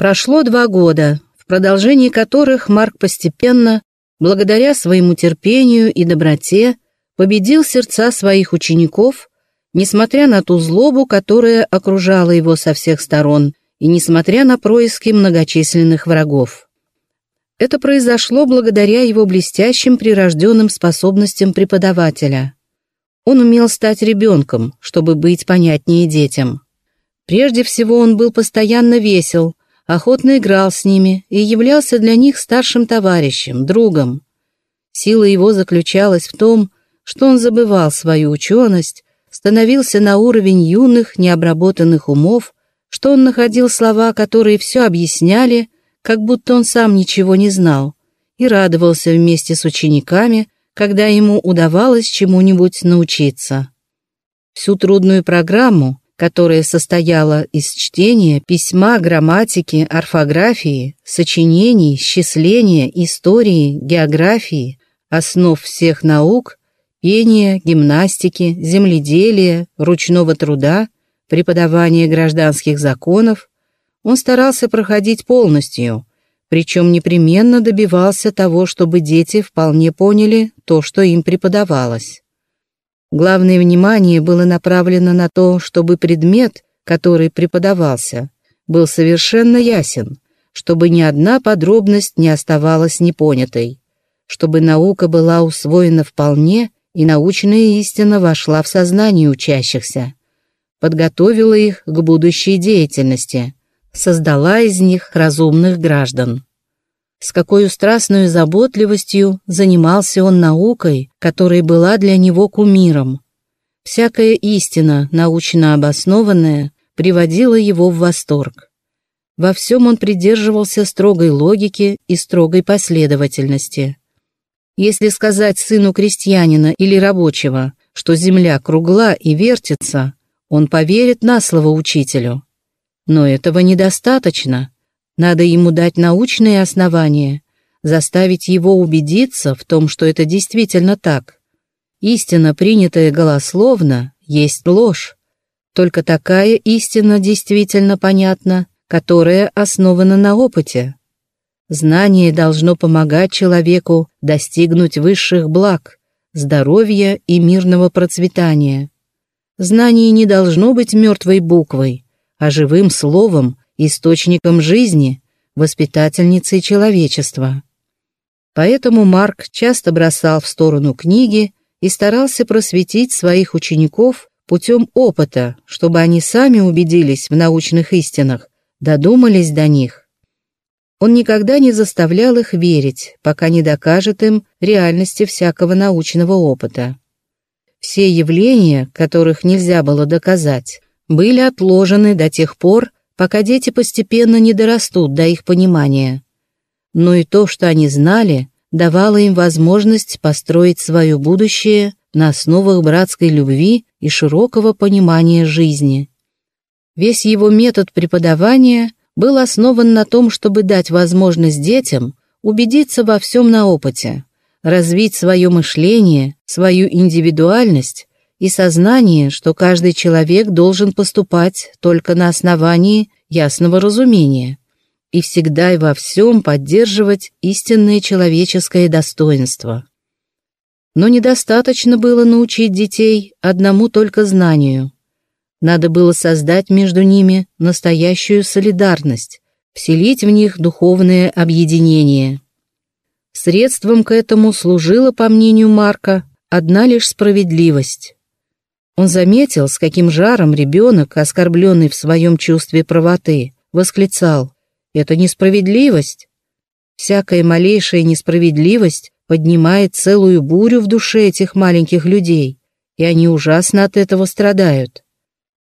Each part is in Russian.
Прошло два года, в продолжении которых Марк постепенно, благодаря своему терпению и доброте, победил сердца своих учеников, несмотря на ту злобу, которая окружала его со всех сторон, и несмотря на происки многочисленных врагов. Это произошло благодаря его блестящим прирожденным способностям преподавателя. Он умел стать ребенком, чтобы быть понятнее детям. Прежде всего он был постоянно весел, охотно играл с ними и являлся для них старшим товарищем, другом. Сила его заключалась в том, что он забывал свою ученость, становился на уровень юных, необработанных умов, что он находил слова, которые все объясняли, как будто он сам ничего не знал, и радовался вместе с учениками, когда ему удавалось чему-нибудь научиться. Всю трудную программу, которая состояла из чтения, письма, грамматики, орфографии, сочинений, счисления, истории, географии, основ всех наук, пения, гимнастики, земледелия, ручного труда, преподавания гражданских законов, он старался проходить полностью, причем непременно добивался того, чтобы дети вполне поняли то, что им преподавалось. Главное внимание было направлено на то, чтобы предмет, который преподавался, был совершенно ясен, чтобы ни одна подробность не оставалась непонятой, чтобы наука была усвоена вполне и научная истина вошла в сознание учащихся, подготовила их к будущей деятельности, создала из них разумных граждан с какой страстной заботливостью занимался он наукой, которая была для него кумиром. Всякая истина, научно обоснованная, приводила его в восторг. Во всем он придерживался строгой логики и строгой последовательности. Если сказать сыну крестьянина или рабочего, что земля кругла и вертится, он поверит на слово учителю. Но этого недостаточно. Надо ему дать научные основания, заставить его убедиться в том, что это действительно так. Истина, принятая голословно, есть ложь. Только такая истина действительно понятна, которая основана на опыте. Знание должно помогать человеку достигнуть высших благ, здоровья и мирного процветания. Знание не должно быть мертвой буквой, а живым словом, источником жизни, воспитательницей человечества. Поэтому Марк часто бросал в сторону книги и старался просветить своих учеников путем опыта, чтобы они сами убедились в научных истинах, додумались до них. Он никогда не заставлял их верить, пока не докажет им реальности всякого научного опыта. Все явления, которых нельзя было доказать, были отложены до тех пор, пока дети постепенно не дорастут до их понимания. Но и то, что они знали, давало им возможность построить свое будущее на основах братской любви и широкого понимания жизни. Весь его метод преподавания был основан на том, чтобы дать возможность детям убедиться во всем на опыте, развить свое мышление, свою индивидуальность и сознание, что каждый человек должен поступать только на основании ясного разумения и всегда и во всем поддерживать истинное человеческое достоинство. Но недостаточно было научить детей одному только знанию. Надо было создать между ними настоящую солидарность, вселить в них духовное объединение. Средством к этому служила, по мнению Марка, одна лишь справедливость. Он заметил, с каким жаром ребенок, оскорбленный в своем чувстве правоты, восклицал «Это несправедливость!» Всякая малейшая несправедливость поднимает целую бурю в душе этих маленьких людей, и они ужасно от этого страдают.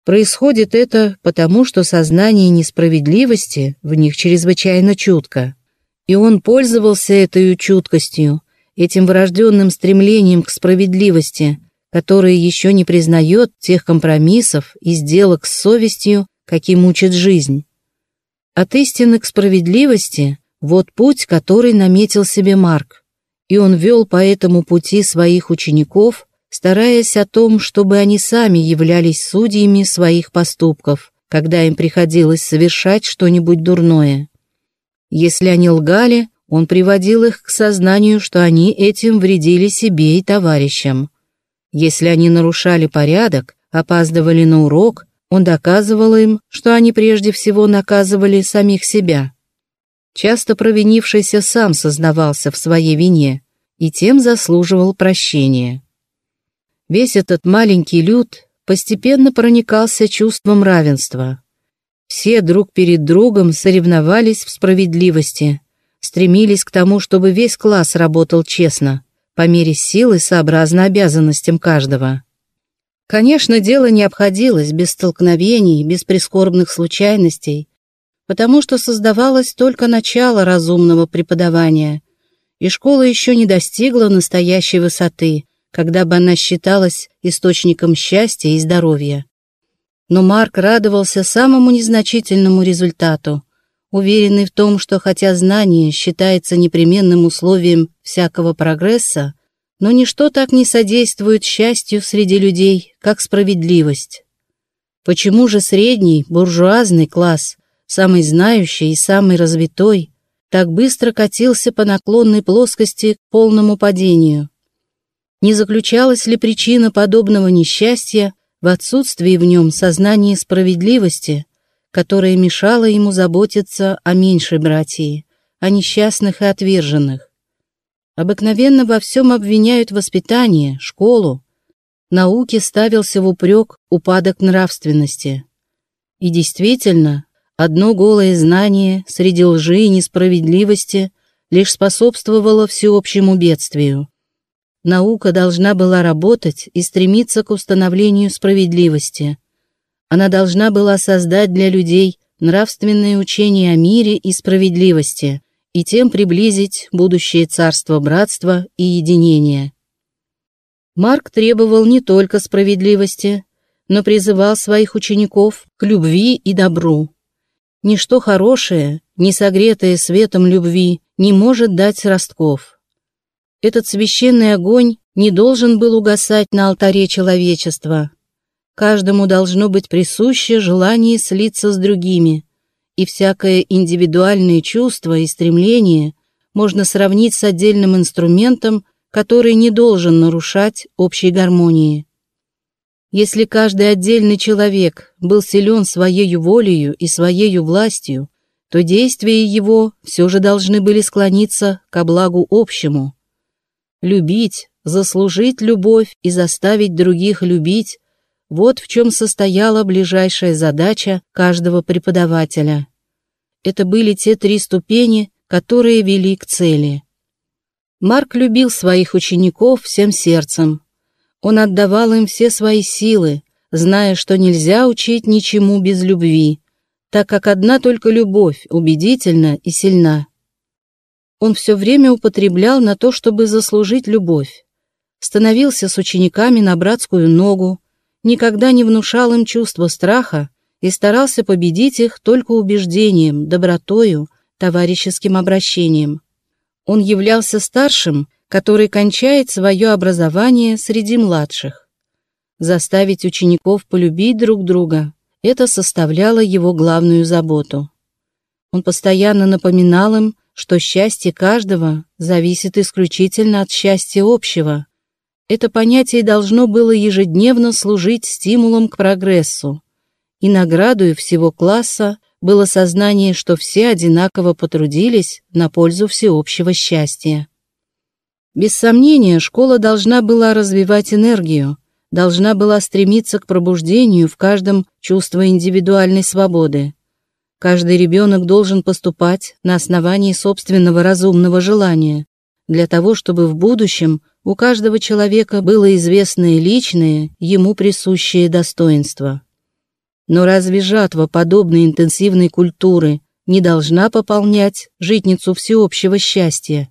Происходит это потому, что сознание несправедливости в них чрезвычайно чутко. И он пользовался этой чуткостью, этим врожденным стремлением к справедливости, которое еще не признает тех компромиссов и сделок с совестью, какие мучат жизнь. От истины к справедливости – вот путь, который наметил себе Марк, и он вел по этому пути своих учеников, стараясь о том, чтобы они сами являлись судьями своих поступков когда им приходилось совершать что-нибудь дурное. Если они лгали, он приводил их к сознанию, что они этим вредили себе и товарищам. Если они нарушали порядок, опаздывали на урок, он доказывал им, что они прежде всего наказывали самих себя. Часто провинившийся сам сознавался в своей вине и тем заслуживал прощения. Весь этот маленький люд постепенно проникался чувством равенства. Все друг перед другом соревновались в справедливости, стремились к тому, чтобы весь класс работал честно, по мере сил и сообразно обязанностям каждого. Конечно, дело не обходилось без столкновений, без прискорбных случайностей, потому что создавалось только начало разумного преподавания, и школа еще не достигла настоящей высоты, когда бы она считалась источником счастья и здоровья. Но Марк радовался самому незначительному результату, уверенный в том, что хотя знание считается непременным условием всякого прогресса, но ничто так не содействует счастью среди людей, как справедливость. Почему же средний, буржуазный класс, самый знающий и самый развитой, так быстро катился по наклонной плоскости к полному падению? Не заключалась ли причина подобного несчастья в отсутствии в нем сознания справедливости, которое мешало ему заботиться о меньшей братьи, о несчастных и отверженных? Обыкновенно во всем обвиняют воспитание, школу. Науке ставился в упрек упадок нравственности. И действительно, одно голое знание среди лжи и несправедливости лишь способствовало всеобщему бедствию. Наука должна была работать и стремиться к установлению справедливости. Она должна была создать для людей нравственное учение о мире и справедливости и тем приблизить будущее царство братства и единения. Марк требовал не только справедливости, но призывал своих учеников к любви и добру. Ничто хорошее, не согретое светом любви, не может дать ростков. Этот священный огонь не должен был угасать на алтаре человечества. Каждому должно быть присуще желание слиться с другими, и всякое индивидуальное чувство и стремление можно сравнить с отдельным инструментом, который не должен нарушать общей гармонии. Если каждый отдельный человек был силен своей волею и своей властью, то действия его все же должны были склониться ко благу общему. Любить, заслужить любовь и заставить других любить – вот в чем состояла ближайшая задача каждого преподавателя. Это были те три ступени, которые вели к цели. Марк любил своих учеников всем сердцем. Он отдавал им все свои силы, зная, что нельзя учить ничему без любви, так как одна только любовь убедительна и сильна он все время употреблял на то, чтобы заслужить любовь. Становился с учениками на братскую ногу, никогда не внушал им чувство страха и старался победить их только убеждением, добротою, товарищеским обращением. Он являлся старшим, который кончает свое образование среди младших. Заставить учеников полюбить друг друга – это составляло его главную заботу. Он постоянно напоминал им, что счастье каждого зависит исключительно от счастья общего. Это понятие должно было ежедневно служить стимулом к прогрессу, и наградой всего класса было сознание, что все одинаково потрудились на пользу всеобщего счастья. Без сомнения, школа должна была развивать энергию, должна была стремиться к пробуждению в каждом чувство индивидуальной свободы. Каждый ребенок должен поступать на основании собственного разумного желания, для того, чтобы в будущем у каждого человека было известное личное, ему присущее достоинство. Но разве жатва подобной интенсивной культуры не должна пополнять житницу всеобщего счастья?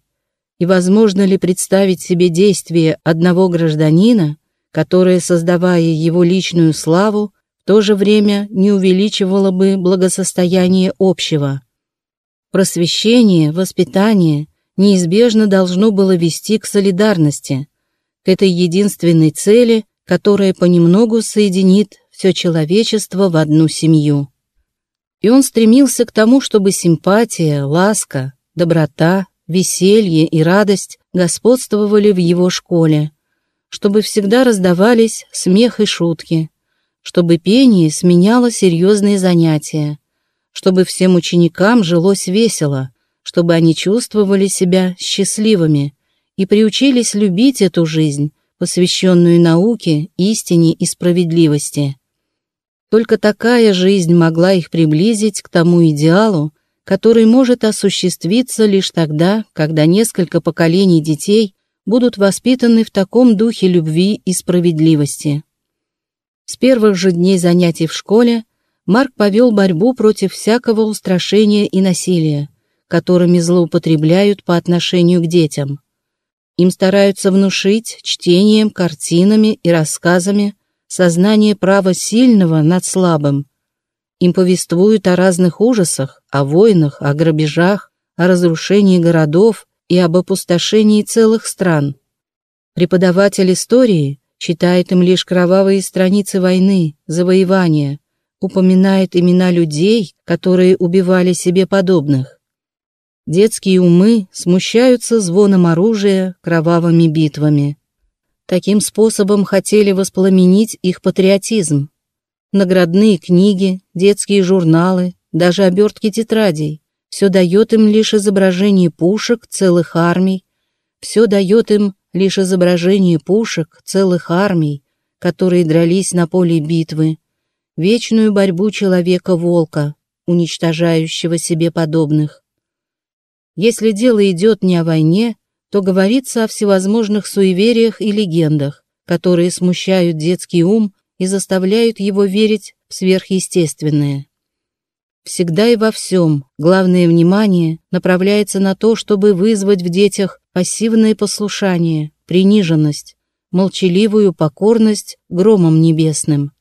И возможно ли представить себе действие одного гражданина, которое, создавая его личную славу, то же время не увеличивало бы благосостояние общего. Просвещение, воспитание неизбежно должно было вести к солидарности, к этой единственной цели, которая понемногу соединит все человечество в одну семью. И он стремился к тому, чтобы симпатия, ласка, доброта, веселье и радость господствовали в его школе, чтобы всегда раздавались смех и шутки, чтобы пение сменяло серьезные занятия, чтобы всем ученикам жилось весело, чтобы они чувствовали себя счастливыми и приучились любить эту жизнь, посвященную науке, истине и справедливости. Только такая жизнь могла их приблизить к тому идеалу, который может осуществиться лишь тогда, когда несколько поколений детей будут воспитаны в таком духе любви и справедливости. С первых же дней занятий в школе Марк повел борьбу против всякого устрашения и насилия, которыми злоупотребляют по отношению к детям. Им стараются внушить чтением, картинами и рассказами сознание права сильного над слабым. Им повествуют о разных ужасах, о войнах, о грабежах, о разрушении городов и об опустошении целых стран. Преподаватель истории читает им лишь кровавые страницы войны, завоевания, упоминает имена людей, которые убивали себе подобных. Детские умы смущаются звоном оружия, кровавыми битвами. Таким способом хотели воспламенить их патриотизм. Наградные книги, детские журналы, даже обертки тетрадей – все дает им лишь изображение пушек, целых армий, все дает им лишь изображение пушек, целых армий, которые дрались на поле битвы, вечную борьбу человека-волка, уничтожающего себе подобных. Если дело идет не о войне, то говорится о всевозможных суевериях и легендах, которые смущают детский ум и заставляют его верить в сверхъестественное. Всегда и во всем главное внимание направляется на то, чтобы вызвать в детях пассивное послушание, приниженность, молчаливую покорность громом небесным.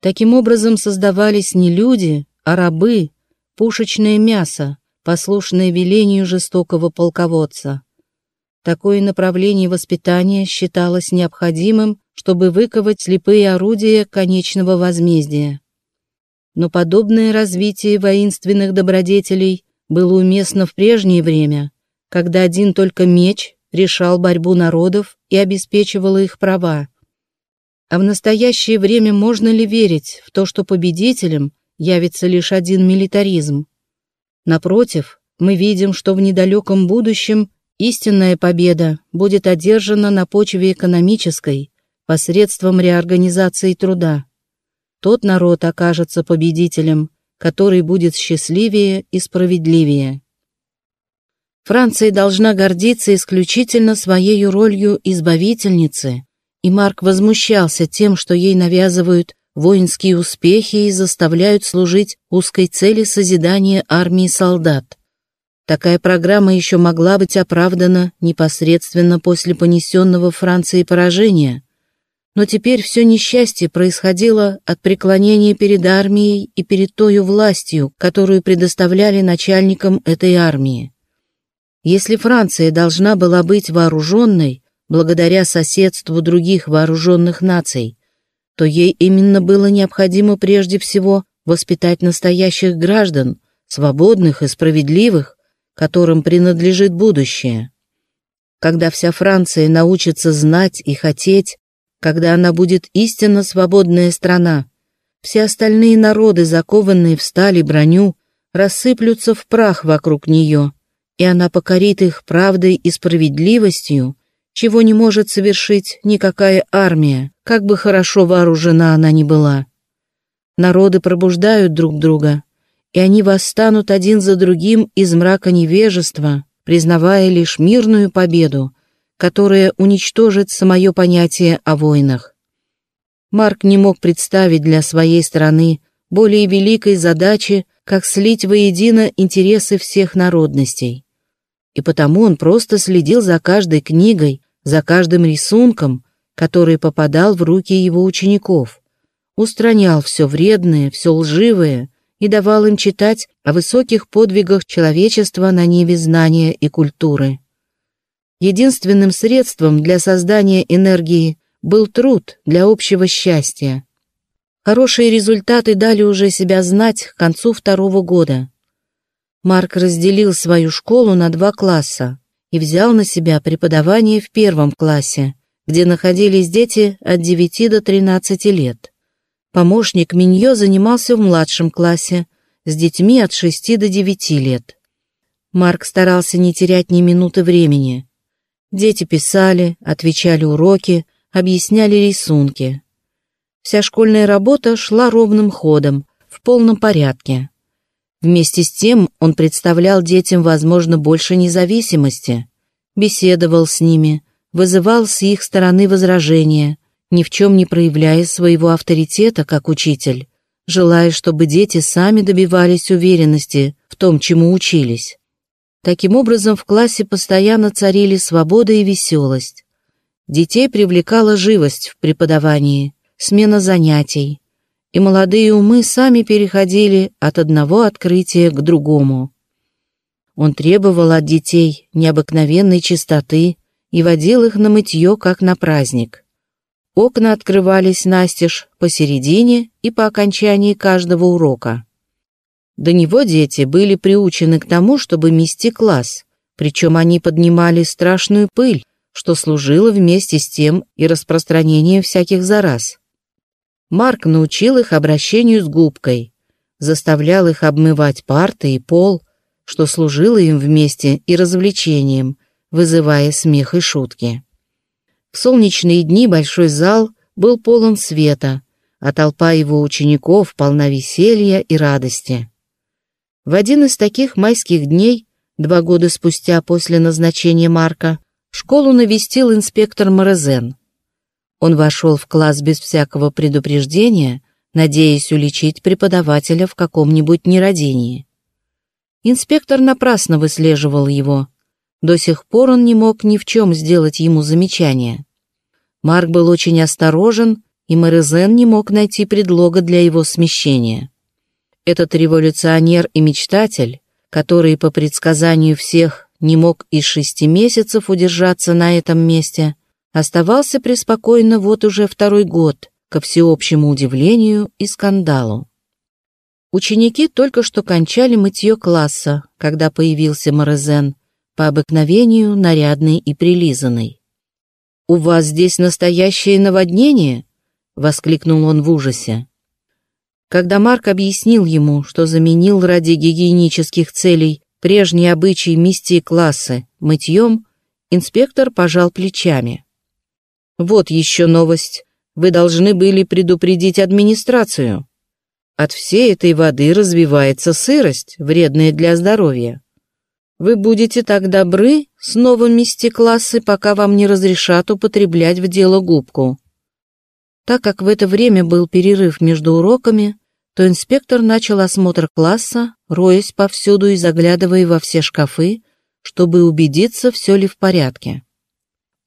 Таким образом создавались не люди, а рабы, пушечное мясо, послушное велению жестокого полководца. Такое направление воспитания считалось необходимым, чтобы выковать слепые орудия конечного возмездия. Но подобное развитие воинственных добродетелей было уместно в прежнее время, когда один только меч решал борьбу народов и обеспечивал их права. А в настоящее время можно ли верить в то, что победителем явится лишь один милитаризм? Напротив, мы видим, что в недалеком будущем Истинная победа будет одержана на почве экономической, посредством реорганизации труда. Тот народ окажется победителем, который будет счастливее и справедливее. Франция должна гордиться исключительно своей ролью избавительницы, и Марк возмущался тем, что ей навязывают воинские успехи заставляют служить узкой цели созидания армии солдат. Такая программа еще могла быть оправдана непосредственно после понесенного Франции поражения. Но теперь все несчастье происходило от преклонения перед армией и перед той властью, которую предоставляли начальникам этой армии. Если Франция должна была быть вооруженной, благодаря соседству других вооруженных наций, то ей именно было необходимо прежде всего воспитать настоящих граждан, свободных и справедливых, которым принадлежит будущее. Когда вся Франция научится знать и хотеть, когда она будет истинно свободная страна, все остальные народы, закованные в сталь и броню, рассыплются в прах вокруг нее, и она покорит их правдой и справедливостью, чего не может совершить никакая армия, как бы хорошо вооружена она ни была. Народы пробуждают друг друга, и они восстанут один за другим из мрака невежества, признавая лишь мирную победу, которая уничтожит самое понятие о войнах. Марк не мог представить для своей страны более великой задачи, как слить воедино интересы всех народностей. И потому он просто следил за каждой книгой, за каждым рисунком, который попадал в руки его учеников, устранял все вредное, все лживое, и давал им читать о высоких подвигах человечества на ниве знания и культуры. Единственным средством для создания энергии был труд для общего счастья. Хорошие результаты дали уже себя знать к концу второго года. Марк разделил свою школу на два класса и взял на себя преподавание в первом классе, где находились дети от 9 до 13 лет. Помощник Миньо занимался в младшем классе, с детьми от 6 до 9 лет. Марк старался не терять ни минуты времени. Дети писали, отвечали уроки, объясняли рисунки. Вся школьная работа шла ровным ходом, в полном порядке. Вместе с тем он представлял детям, возможно, больше независимости, беседовал с ними, вызывал с их стороны возражения, ни в чем не проявляя своего авторитета как учитель, желая, чтобы дети сами добивались уверенности в том, чему учились. Таким образом, в классе постоянно царили свобода и веселость. Детей привлекала живость в преподавании, смена занятий, и молодые умы сами переходили от одного открытия к другому. Он требовал от детей необыкновенной чистоты и водил их на мытье, как на праздник. Окна открывались настежь посередине и по окончании каждого урока. До него дети были приучены к тому, чтобы мести класс, причем они поднимали страшную пыль, что служило вместе с тем и распространением всяких зараз. Марк научил их обращению с губкой, заставлял их обмывать парты и пол, что служило им вместе и развлечением, вызывая смех и шутки. В солнечные дни большой зал был полон света, а толпа его учеников полна веселья и радости. В один из таких майских дней, два года спустя после назначения Марка, школу навестил инспектор Морозен. Он вошел в класс без всякого предупреждения, надеясь уличить преподавателя в каком-нибудь нерадении. Инспектор напрасно выслеживал его. До сих пор он не мог ни в чем сделать ему замечания. Марк был очень осторожен, и Морезен не мог найти предлога для его смещения. Этот революционер и мечтатель, который по предсказанию всех не мог из шести месяцев удержаться на этом месте, оставался преспокойно вот уже второй год, ко всеобщему удивлению и скандалу. Ученики только что кончали мытье класса, когда появился Морезен, по обыкновению нарядный и прилизанный. «У вас здесь настоящее наводнение?» — воскликнул он в ужасе. Когда Марк объяснил ему, что заменил ради гигиенических целей прежние обычаи мести классы мытьем, инспектор пожал плечами. Вот еще новость. Вы должны были предупредить администрацию. От всей этой воды развивается сырость, вредная для здоровья. Вы будете так добры снова мести классы, пока вам не разрешат употреблять в дело губку. Так как в это время был перерыв между уроками, то инспектор начал осмотр класса, роясь повсюду и заглядывая во все шкафы, чтобы убедиться, все ли в порядке.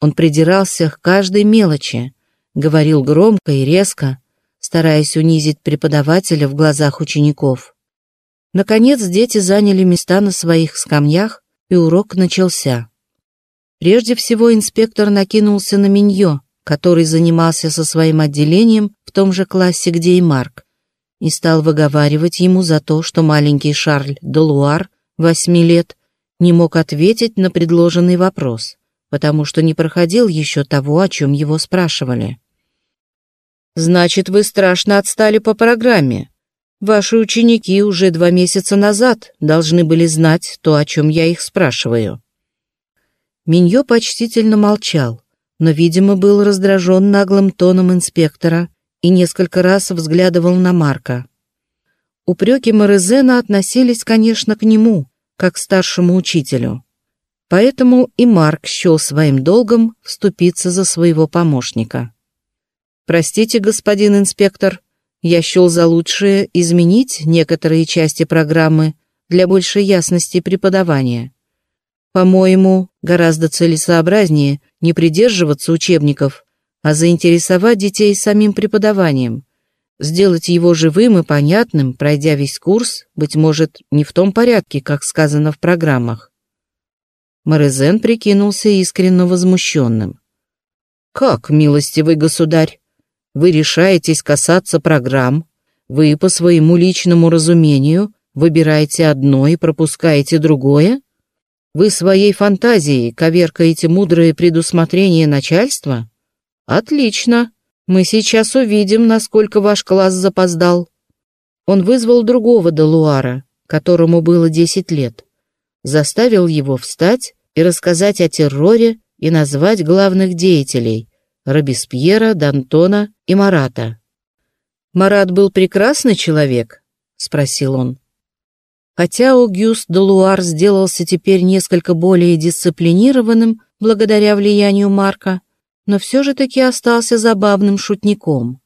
Он придирался к каждой мелочи, говорил громко и резко, стараясь унизить преподавателя в глазах учеников. Наконец дети заняли места на своих скамьях, и урок начался. Прежде всего инспектор накинулся на Миньо, который занимался со своим отделением в том же классе, где и Марк, и стал выговаривать ему за то, что маленький Шарль Делуар, восьми лет, не мог ответить на предложенный вопрос потому что не проходил еще того, о чем его спрашивали. «Значит, вы страшно отстали по программе. Ваши ученики уже два месяца назад должны были знать то, о чем я их спрашиваю». Миньо почтительно молчал, но, видимо, был раздражен наглым тоном инспектора и несколько раз взглядывал на Марка. Упреки Морезена относились, конечно, к нему, как к старшему учителю. Поэтому и Марк счел своим долгом вступиться за своего помощника. «Простите, господин инспектор, я счел за лучшее изменить некоторые части программы для большей ясности преподавания. По-моему, гораздо целесообразнее не придерживаться учебников, а заинтересовать детей самим преподаванием, сделать его живым и понятным, пройдя весь курс, быть может, не в том порядке, как сказано в программах. Морезен прикинулся искренне возмущенным. «Как, милостивый государь? вы решаетесь касаться программ, вы по своему личному разумению выбираете одно и пропускаете другое? Вы своей фантазией коверкаете мудрые предусмотрения начальства? Отлично. Мы сейчас увидим, насколько ваш класс запоздал. Он вызвал другого Делуара, которому было 10 лет, заставил его встать и рассказать о терроре и назвать главных деятелей – Робеспьера, Д'Антона и Марата. «Марат был прекрасный человек?» — спросил он. Хотя Огюст Делуар сделался теперь несколько более дисциплинированным благодаря влиянию Марка, но все же таки остался забавным шутником.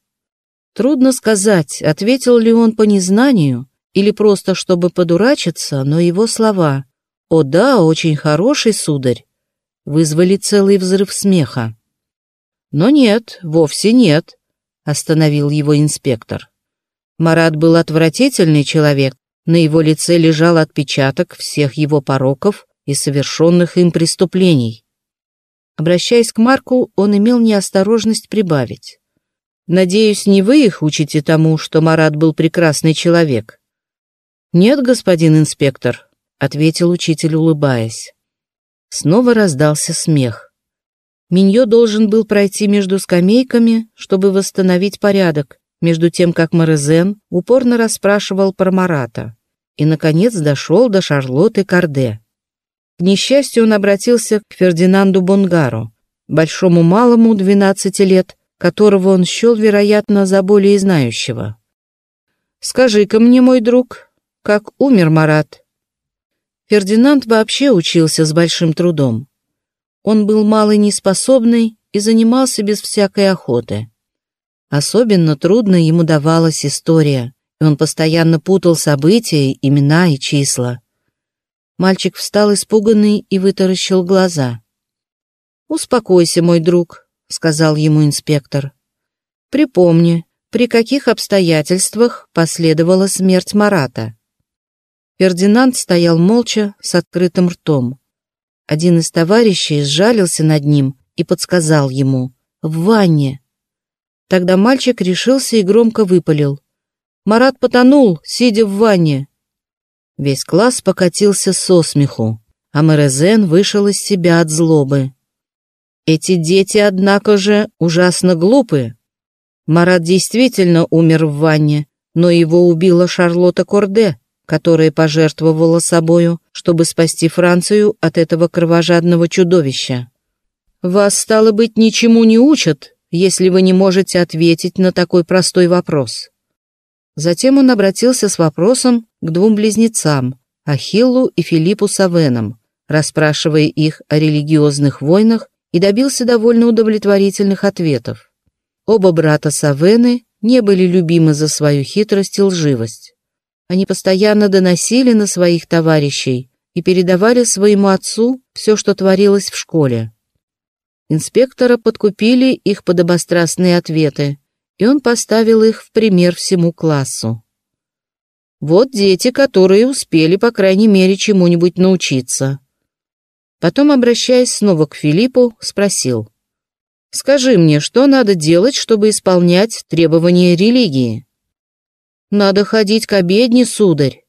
Трудно сказать, ответил ли он по незнанию или просто чтобы подурачиться, но его слова «О да, очень хороший, сударь!» вызвали целый взрыв смеха. Но нет, вовсе нет, остановил его инспектор. Марат был отвратительный человек, на его лице лежал отпечаток всех его пороков и совершенных им преступлений. Обращаясь к Марку, он имел неосторожность прибавить. «Надеюсь, не вы их учите тому, что Марат был прекрасный человек?» «Нет, господин инспектор», — ответил учитель, улыбаясь. Снова раздался смех. Миньо должен был пройти между скамейками, чтобы восстановить порядок, между тем как Морезен упорно расспрашивал про Марата и, наконец, дошел до Шарлотты Карде. К несчастью, он обратился к Фердинанду Бонгару, большому малому 12 лет, которого он счел, вероятно, за более знающего. «Скажи-ка мне, мой друг, как умер Марат?» Фердинанд вообще учился с большим трудом. Он был малый неспособный и занимался без всякой охоты. Особенно трудно ему давалась история, и он постоянно путал события, имена и числа. Мальчик встал испуганный и вытаращил глаза. «Успокойся, мой друг», — сказал ему инспектор. «Припомни, при каких обстоятельствах последовала смерть Марата». Фердинанд стоял молча, с открытым ртом. Один из товарищей сжалился над ним и подсказал ему «В ванне». Тогда мальчик решился и громко выпалил. «Марат потонул, сидя в ванне». Весь класс покатился со смеху, а Мерезен вышел из себя от злобы. «Эти дети, однако же, ужасно глупы. Марат действительно умер в ванне, но его убила Шарлотта Корде, которая пожертвовала собою, чтобы спасти Францию от этого кровожадного чудовища. Вас, стало быть, ничему не учат, если вы не можете ответить на такой простой вопрос. Затем он обратился с вопросом к двум близнецам, Ахиллу и Филиппу Савенам, расспрашивая их о религиозных войнах и добился довольно удовлетворительных ответов. Оба брата Савены не были любимы за свою хитрость и лживость. Они постоянно доносили на своих товарищей и передавали своему отцу все, что творилось в школе. Инспектора подкупили их подобострастные ответы, и он поставил их в пример всему классу. Вот дети, которые успели, по крайней мере, чему-нибудь научиться. Потом, обращаясь снова к Филиппу, спросил. «Скажи мне, что надо делать, чтобы исполнять требования религии?» Надо ходить к обедне, сударь.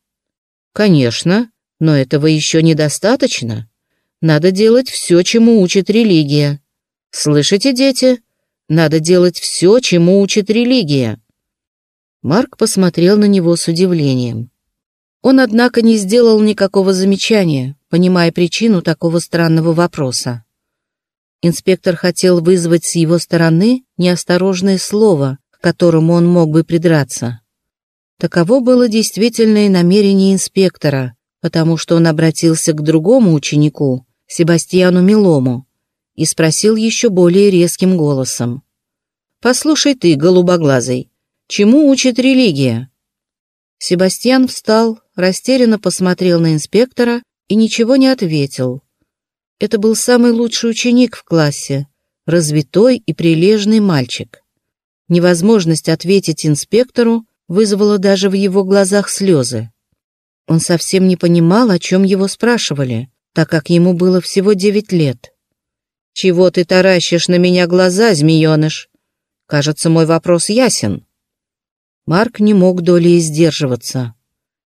Конечно, но этого еще недостаточно. Надо делать все, чему учит религия. Слышите, дети? Надо делать все, чему учит религия. Марк посмотрел на него с удивлением. Он, однако, не сделал никакого замечания, понимая причину такого странного вопроса. Инспектор хотел вызвать с его стороны неосторожное слово, к которому он мог бы придраться. Таково было действительное намерение инспектора, потому что он обратился к другому ученику, Себастьяну Милому, и спросил еще более резким голосом. «Послушай ты, голубоглазый, чему учит религия?» Себастьян встал, растерянно посмотрел на инспектора и ничего не ответил. Это был самый лучший ученик в классе, развитой и прилежный мальчик. Невозможность ответить инспектору вызвало даже в его глазах слезы. Он совсем не понимал, о чем его спрашивали, так как ему было всего девять лет. «Чего ты таращишь на меня глаза, змееныш? Кажется, мой вопрос ясен». Марк не мог долей сдерживаться.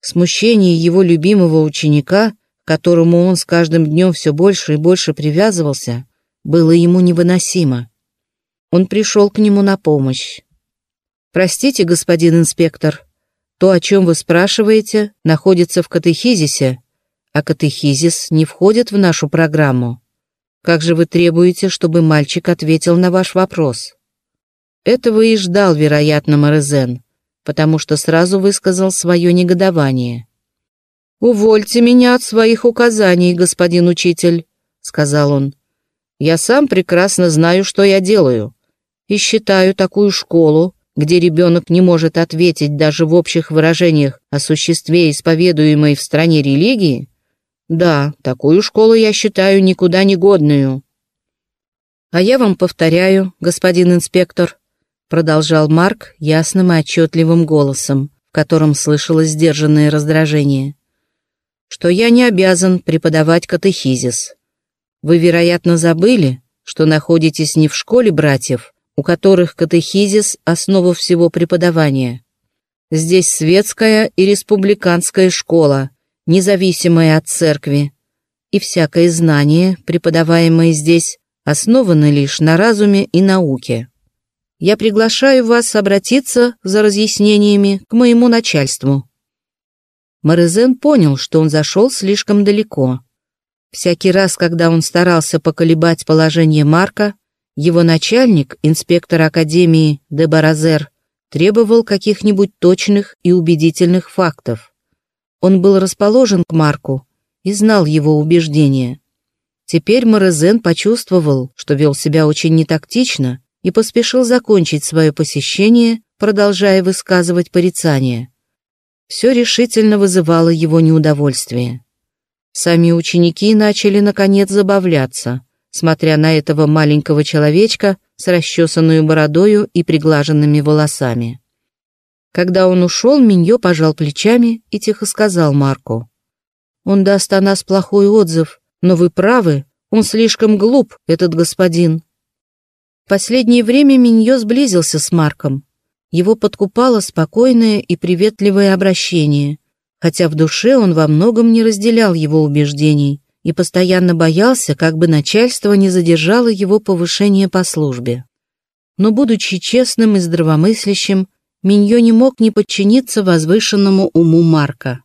Смущение его любимого ученика, к которому он с каждым днем все больше и больше привязывался, было ему невыносимо. Он пришел к нему на помощь. «Простите, господин инспектор, то, о чем вы спрашиваете, находится в катехизисе, а катехизис не входит в нашу программу. Как же вы требуете, чтобы мальчик ответил на ваш вопрос?» Этого и ждал, вероятно, Морезен потому что сразу высказал свое негодование. «Увольте меня от своих указаний, господин учитель», — сказал он. «Я сам прекрасно знаю, что я делаю, и считаю такую школу, где ребенок не может ответить даже в общих выражениях о существе исповедуемой в стране религии, да, такую школу я считаю никуда не годную». «А я вам повторяю, господин инспектор, продолжал Марк ясным и отчетливым голосом, в котором слышалось сдержанное раздражение, что я не обязан преподавать катехизис. Вы, вероятно, забыли, что находитесь не в школе братьев, у которых катехизис – основа всего преподавания. Здесь светская и республиканская школа, независимая от церкви, и всякое знание, преподаваемое здесь, основано лишь на разуме и науке я приглашаю вас обратиться за разъяснениями к моему начальству». Морезен понял, что он зашел слишком далеко. Всякий раз, когда он старался поколебать положение Марка, его начальник, инспектор Академии де Баразер, требовал каких-нибудь точных и убедительных фактов. Он был расположен к Марку и знал его убеждения. Теперь Морезен почувствовал, что вел себя очень нетактично и поспешил закончить свое посещение, продолжая высказывать порицание. Все решительно вызывало его неудовольствие. Сами ученики начали, наконец, забавляться, смотря на этого маленького человечка с расчесанную бородою и приглаженными волосами. Когда он ушел, Миньо пожал плечами и тихо сказал Марку. «Он даст о нас плохой отзыв, но вы правы, он слишком глуп, этот господин последнее время Миньо сблизился с Марком. Его подкупало спокойное и приветливое обращение, хотя в душе он во многом не разделял его убеждений и постоянно боялся, как бы начальство не задержало его повышение по службе. Но, будучи честным и здравомыслящим, Миньо не мог не подчиниться возвышенному уму Марка.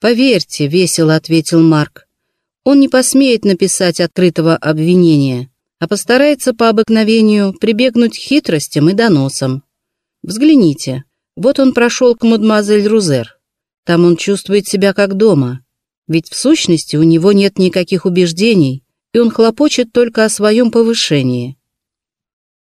«Поверьте», — весело ответил Марк, — «он не посмеет написать открытого обвинения а постарается по обыкновению прибегнуть хитростям и доносам. Взгляните, вот он прошел к мадемуазель Рузер. Там он чувствует себя как дома, ведь в сущности у него нет никаких убеждений, и он хлопочет только о своем повышении.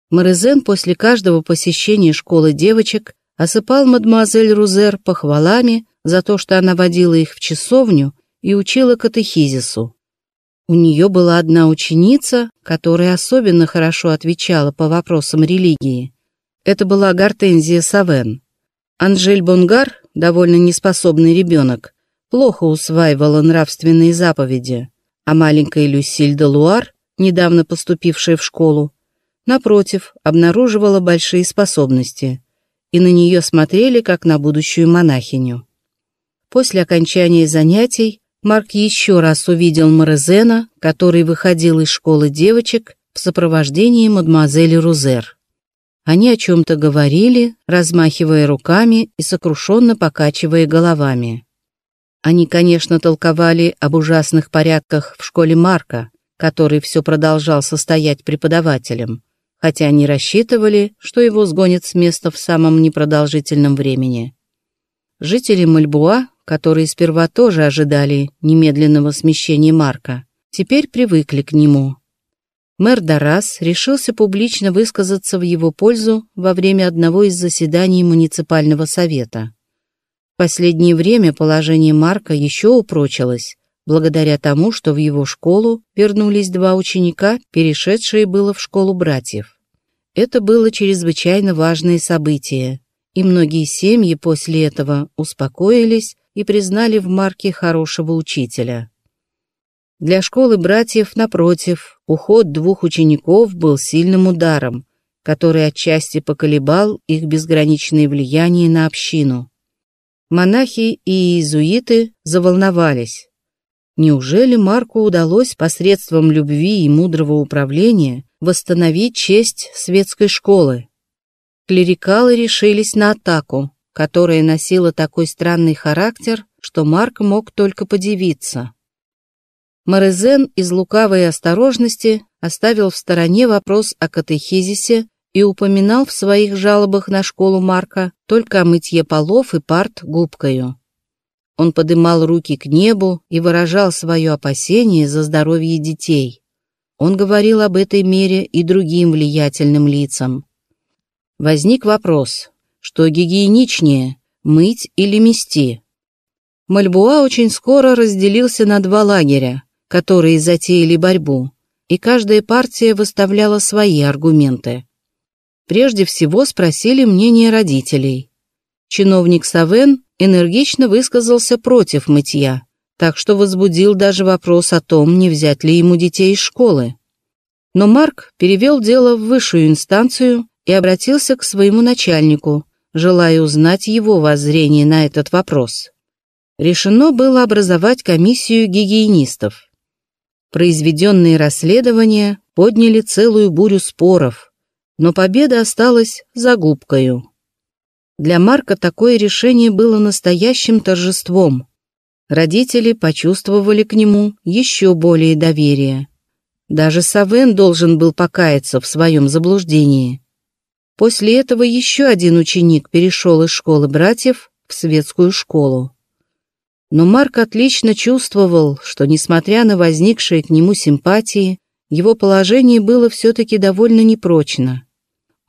Морезен после каждого посещения школы девочек осыпал мадемуазель Рузер похвалами за то, что она водила их в часовню и учила катехизису. У нее была одна ученица, которая особенно хорошо отвечала по вопросам религии. Это была Гортензия Савен. Анжель Бонгар, довольно неспособный ребенок, плохо усваивала нравственные заповеди, а маленькая Люсиль де Луар, недавно поступившая в школу, напротив, обнаруживала большие способности, и на нее смотрели как на будущую монахиню. После окончания занятий Марк еще раз увидел Морезена, который выходил из школы девочек в сопровождении мадемуазели Рузер. Они о чем-то говорили, размахивая руками и сокрушенно покачивая головами. Они, конечно, толковали об ужасных порядках в школе Марка, который все продолжал состоять преподавателем, хотя они рассчитывали, что его сгонят с места в самом непродолжительном времени. Жители Мальбуа которые сперва тоже ожидали немедленного смещения Марка, теперь привыкли к нему. Мэр Дарас решился публично высказаться в его пользу во время одного из заседаний муниципального совета. Последнее время положение Марка еще упрочилось, благодаря тому, что в его школу вернулись два ученика, перешедшие было в школу братьев. Это было чрезвычайно важное событие, и многие семьи после этого успокоились и признали в Марке хорошего учителя. Для школы братьев, напротив, уход двух учеников был сильным ударом, который отчасти поколебал их безграничное влияние на общину. Монахи и иезуиты заволновались. Неужели Марку удалось посредством любви и мудрого управления восстановить честь светской школы? Клерикалы решились на атаку, которая носила такой странный характер, что Марк мог только подивиться. Морезен из лукавой осторожности оставил в стороне вопрос о катехизисе и упоминал в своих жалобах на школу Марка только о мытье полов и парт губкою. Он подымал руки к небу и выражал свое опасение за здоровье детей. Он говорил об этой мере и другим влиятельным лицам. Возник вопрос, что гигиеничнее – мыть или мести. Мальбуа очень скоро разделился на два лагеря, которые затеяли борьбу, и каждая партия выставляла свои аргументы. Прежде всего спросили мнение родителей. Чиновник Савен энергично высказался против мытья, так что возбудил даже вопрос о том, не взять ли ему детей из школы. Но Марк перевел дело в высшую инстанцию и обратился к своему начальнику, желая узнать его воззрение на этот вопрос. Решено было образовать комиссию гигиенистов. Произведенные расследования подняли целую бурю споров – но победа осталась за губкою. Для Марка такое решение было настоящим торжеством. Родители почувствовали к нему еще более доверия. Даже Савен должен был покаяться в своем заблуждении. После этого еще один ученик перешел из школы братьев в светскую школу. Но Марк отлично чувствовал, что, несмотря на возникшие к нему симпатии, его положение было все-таки довольно непрочно.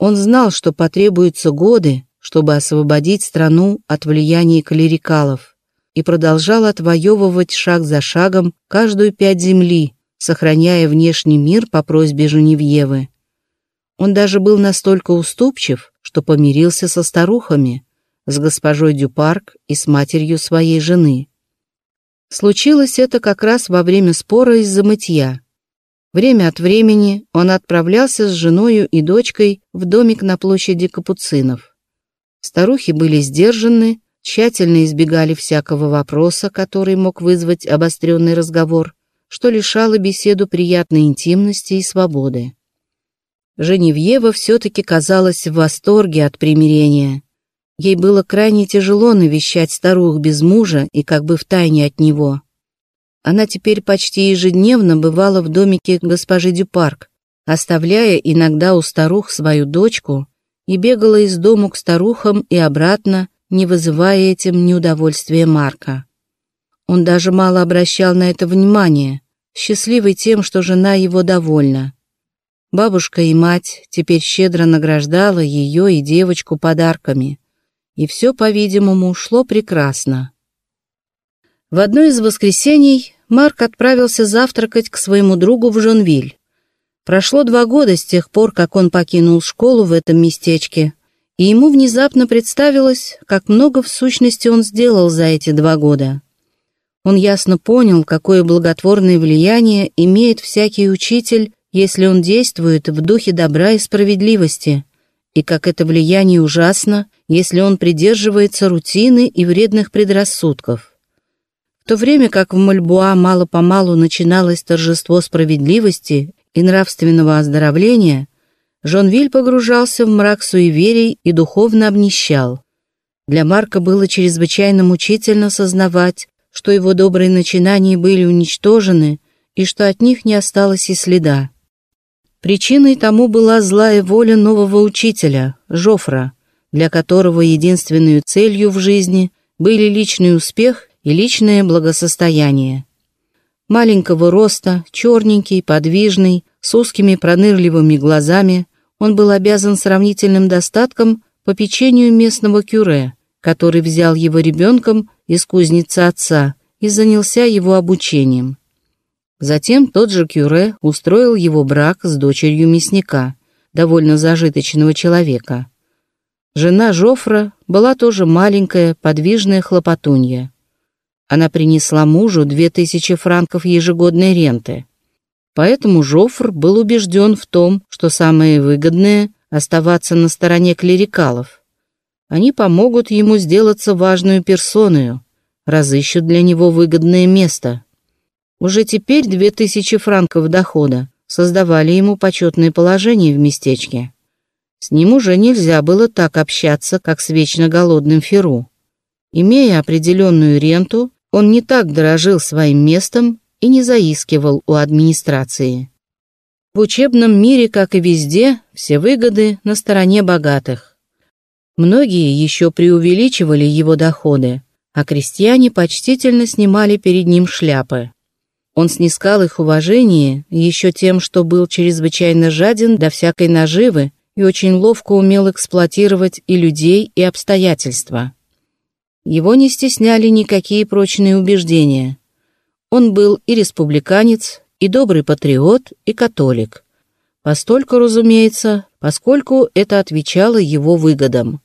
Он знал, что потребуются годы, чтобы освободить страну от влияния клерикалов, и продолжал отвоевывать шаг за шагом каждую пять земли, сохраняя внешний мир по просьбе Женевьевы. Он даже был настолько уступчив, что помирился со старухами, с госпожой Дюпарк и с матерью своей жены. Случилось это как раз во время спора из-за мытья. Время от времени он отправлялся с женою и дочкой в домик на площади Капуцинов. Старухи были сдержаны, тщательно избегали всякого вопроса, который мог вызвать обостренный разговор, что лишало беседу приятной интимности и свободы. Женевьева все-таки казалась в восторге от примирения. Ей было крайне тяжело навещать старух без мужа и как бы втайне от него. Она теперь почти ежедневно бывала в домике госпожи Дюпарк, оставляя иногда у старух свою дочку и бегала из дому к старухам и обратно, не вызывая этим неудовольствия Марка. Он даже мало обращал на это внимание, счастливый тем, что жена его довольна. Бабушка и мать теперь щедро награждала ее и девочку подарками, и все, по-видимому, шло прекрасно. В одно из воскресений Марк отправился завтракать к своему другу в Жонвиль. Прошло два года с тех пор, как он покинул школу в этом местечке, и ему внезапно представилось, как много в сущности он сделал за эти два года. Он ясно понял, какое благотворное влияние имеет всякий учитель, если он действует в духе добра и справедливости, и как это влияние ужасно, если он придерживается рутины и вредных предрассудков. В то время как в Мальбуа мало-помалу начиналось торжество справедливости и нравственного оздоровления, Жонвиль погружался в мрак суеверий и духовно обнищал. Для Марка было чрезвычайно мучительно сознавать, что его добрые начинания были уничтожены и что от них не осталось и следа. Причиной тому была злая воля нового учителя, Жофра, для которого единственной целью в жизни были личный успех и личное благосостояние. Маленького роста, черненький, подвижный, с узкими пронырливыми глазами, он был обязан сравнительным достатком по печенью местного кюре, который взял его ребенком из кузницы отца и занялся его обучением. Затем тот же кюре устроил его брак с дочерью мясника, довольно зажиточного человека. Жена Жофра была тоже маленькая, подвижная хлопотунья. Она принесла мужу две тысячи франков ежегодной ренты. Поэтому Жофр был убежден в том, что самое выгодное оставаться на стороне клерикалов. Они помогут ему сделаться важную персоною, разыщут для него выгодное место. Уже теперь две тысячи франков дохода создавали ему почетное положение в местечке. С ним уже нельзя было так общаться, как с вечно голодным Феру. Имея определенную ренту, он не так дорожил своим местом и не заискивал у администрации. В учебном мире, как и везде, все выгоды на стороне богатых. Многие еще преувеличивали его доходы, а крестьяне почтительно снимали перед ним шляпы. Он снискал их уважение еще тем, что был чрезвычайно жаден до всякой наживы и очень ловко умел эксплуатировать и людей, и обстоятельства. Его не стесняли никакие прочные убеждения. Он был и республиканец, и добрый патриот, и католик. Постольку, разумеется, поскольку это отвечало его выгодам.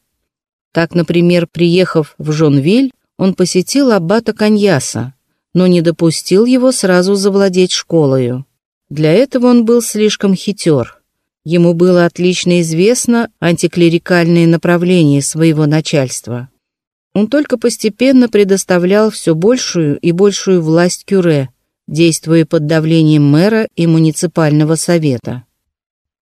Так, например, приехав в Жонвиль, он посетил аббата Каньяса, но не допустил его сразу завладеть школою. Для этого он был слишком хитер. Ему было отлично известно антиклерикальное направление своего начальства. Он только постепенно предоставлял все большую и большую власть Кюре, действуя под давлением мэра и муниципального совета.